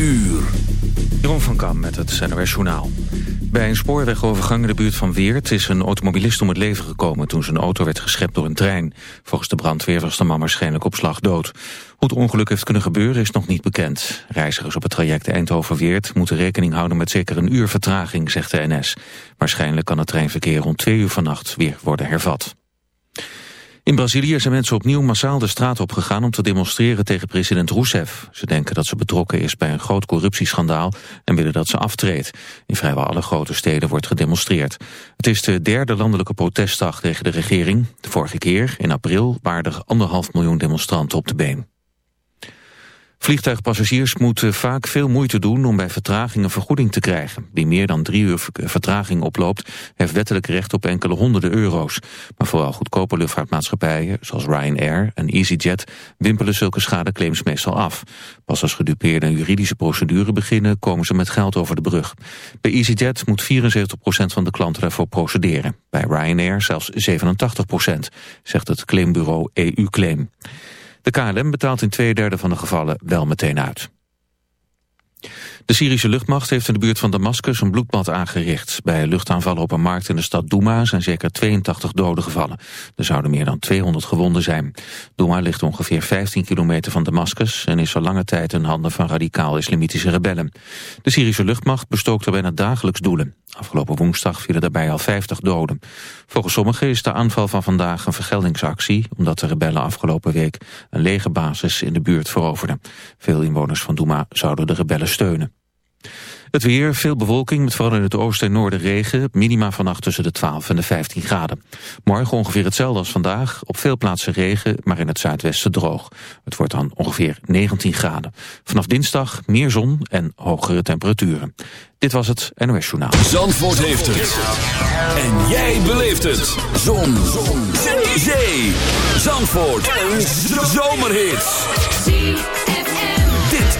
uur. Jeroen van Kam met het NOS Journaal. Bij een spoorwegovergang in de buurt van Weert is een automobilist om het leven gekomen toen zijn auto werd geschept door een trein. Volgens de brandweer was de man waarschijnlijk op slag dood. Hoe het ongeluk heeft kunnen gebeuren is nog niet bekend. Reizigers op het traject Eindhoven-Weert moeten rekening houden met zeker een uur vertraging, zegt de NS. Waarschijnlijk kan het treinverkeer rond twee uur vannacht weer worden hervat. In Brazilië zijn mensen opnieuw massaal de straat opgegaan om te demonstreren tegen president Rousseff. Ze denken dat ze betrokken is bij een groot corruptieschandaal en willen dat ze aftreedt. In vrijwel alle grote steden wordt gedemonstreerd. Het is de derde landelijke protestdag tegen de regering. De vorige keer, in april, waren er anderhalf miljoen demonstranten op de been. Vliegtuigpassagiers moeten vaak veel moeite doen om bij vertraging een vergoeding te krijgen. Wie meer dan drie uur vertraging oploopt, heeft wettelijk recht op enkele honderden euro's. Maar vooral goedkope luchtvaartmaatschappijen, zoals Ryanair en EasyJet, wimpelen zulke schadeclaims meestal af. Pas als gedupeerde een juridische procedure beginnen, komen ze met geld over de brug. Bij EasyJet moet 74% van de klanten daarvoor procederen. Bij Ryanair zelfs 87%, zegt het claimbureau EU-Claim. De KLM betaalt in twee derde van de gevallen wel meteen uit. De Syrische luchtmacht heeft in de buurt van Damascus een bloedbad aangericht. Bij luchtaanvallen op een markt in de stad Douma zijn zeker 82 doden gevallen. Er zouden meer dan 200 gewonden zijn. Douma ligt ongeveer 15 kilometer van Damascus... en is al lange tijd in handen van radicaal-islamitische rebellen. De Syrische luchtmacht bestookt bijna dagelijks doelen. Afgelopen woensdag vielen daarbij al 50 doden. Volgens sommigen is de aanval van vandaag een vergeldingsactie... omdat de rebellen afgelopen week een legerbasis in de buurt veroverden. Veel inwoners van Douma zouden de rebellen steunen. Het weer, veel bewolking met vooral in het oosten en noorden regen. Minima vannacht tussen de 12 en de 15 graden. Morgen ongeveer hetzelfde als vandaag. Op veel plaatsen regen, maar in het zuidwesten droog. Het wordt dan ongeveer 19 graden. Vanaf dinsdag meer zon en hogere temperaturen. Dit was het NOS Journaal. Zandvoort heeft het. En jij beleeft het. Zon. zon. Zee. Zandvoort. Een zomerhit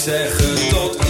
Zeggen tot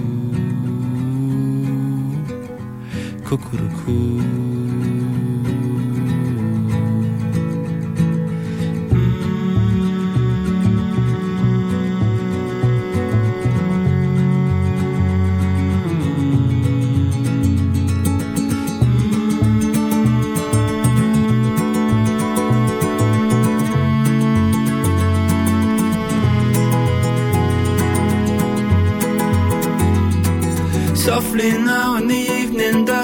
Cuckoo-cuckoo.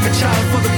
like a child for the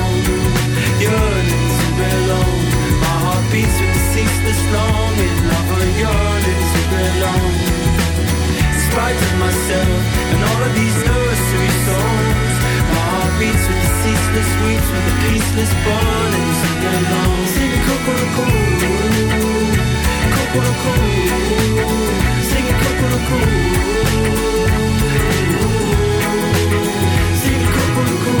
spite of myself and all of these nursery songs. My heart beats with the ceaseless weeps, with the peaceless burning sing along. Sing cuckoo-cuckoo, cuckoo-cuckoo, sing cuckoo-cuckoo. Sing cuckoo-cuckoo,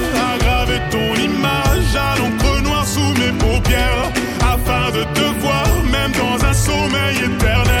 sommeil éternel.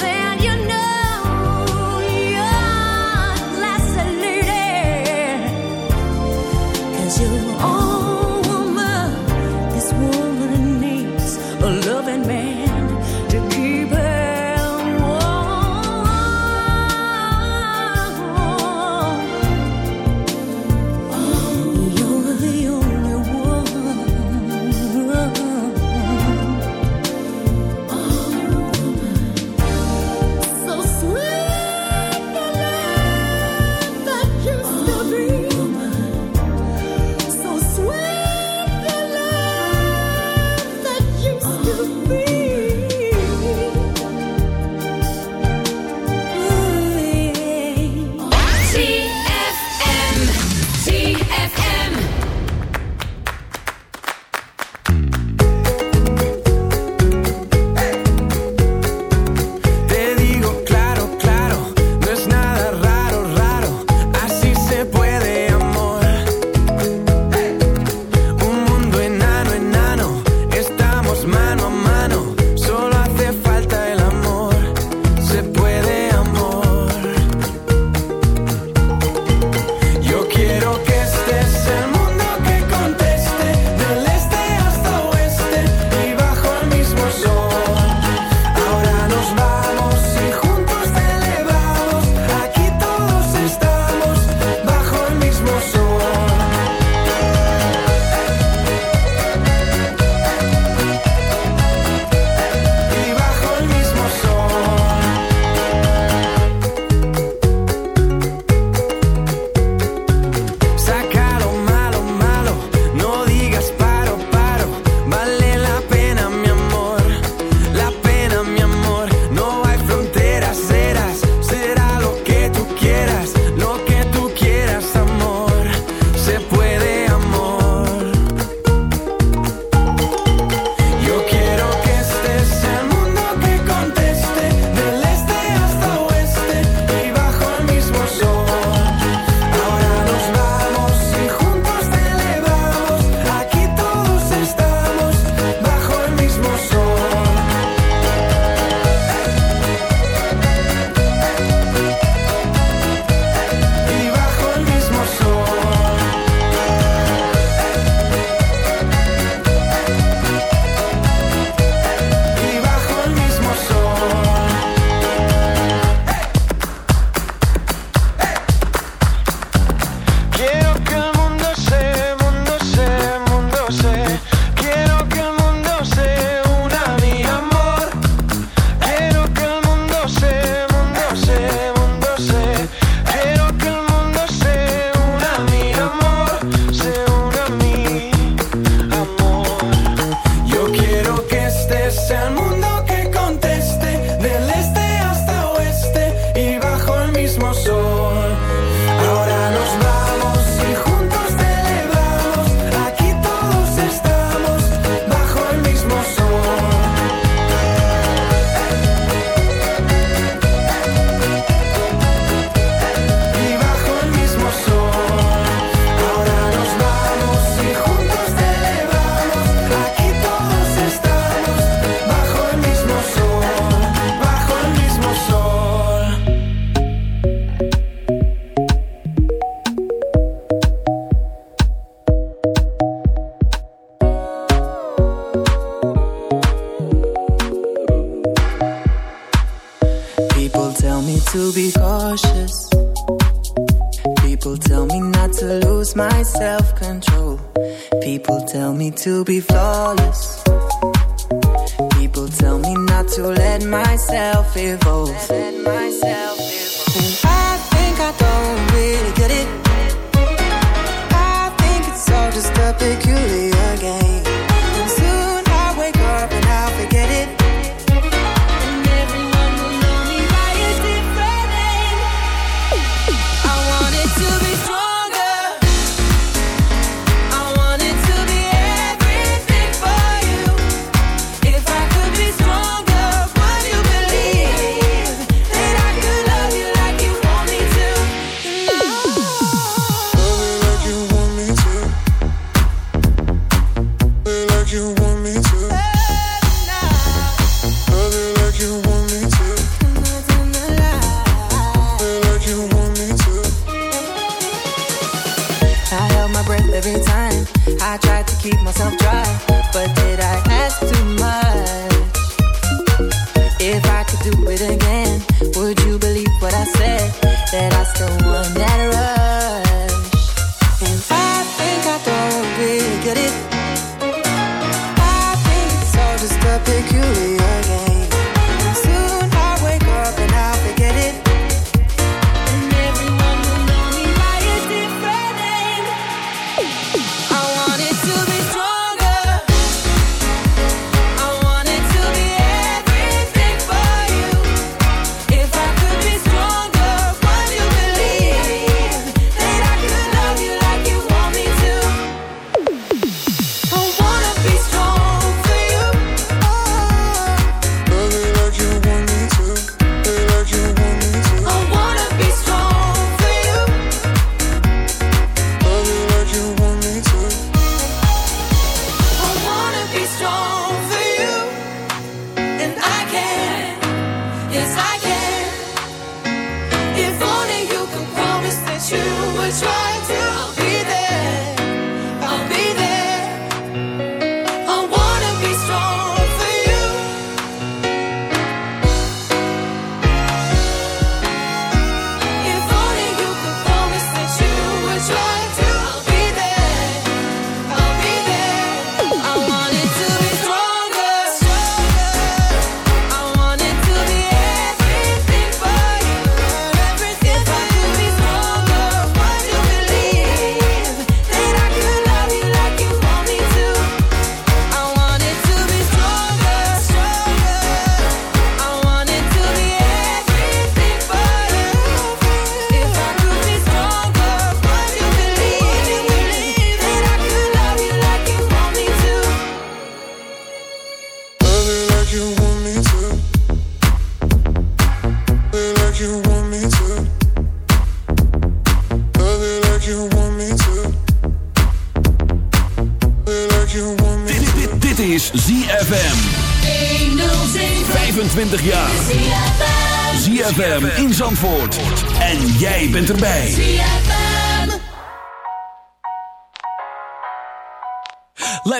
every time I tried to keep myself dry, but did I ask too much? If I could do it again, would you believe what I said? That I still want that rush. And I think I don't really get it. I think it's all just a peculiar.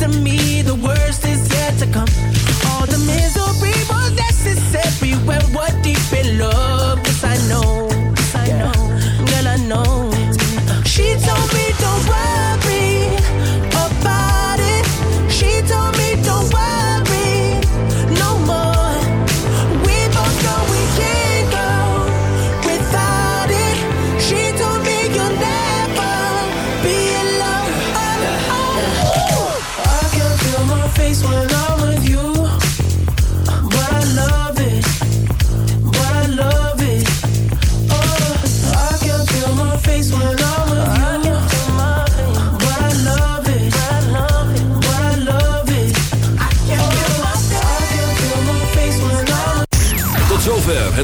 to me, the worst is yet to come. All the misery was necessary when we're deep in love.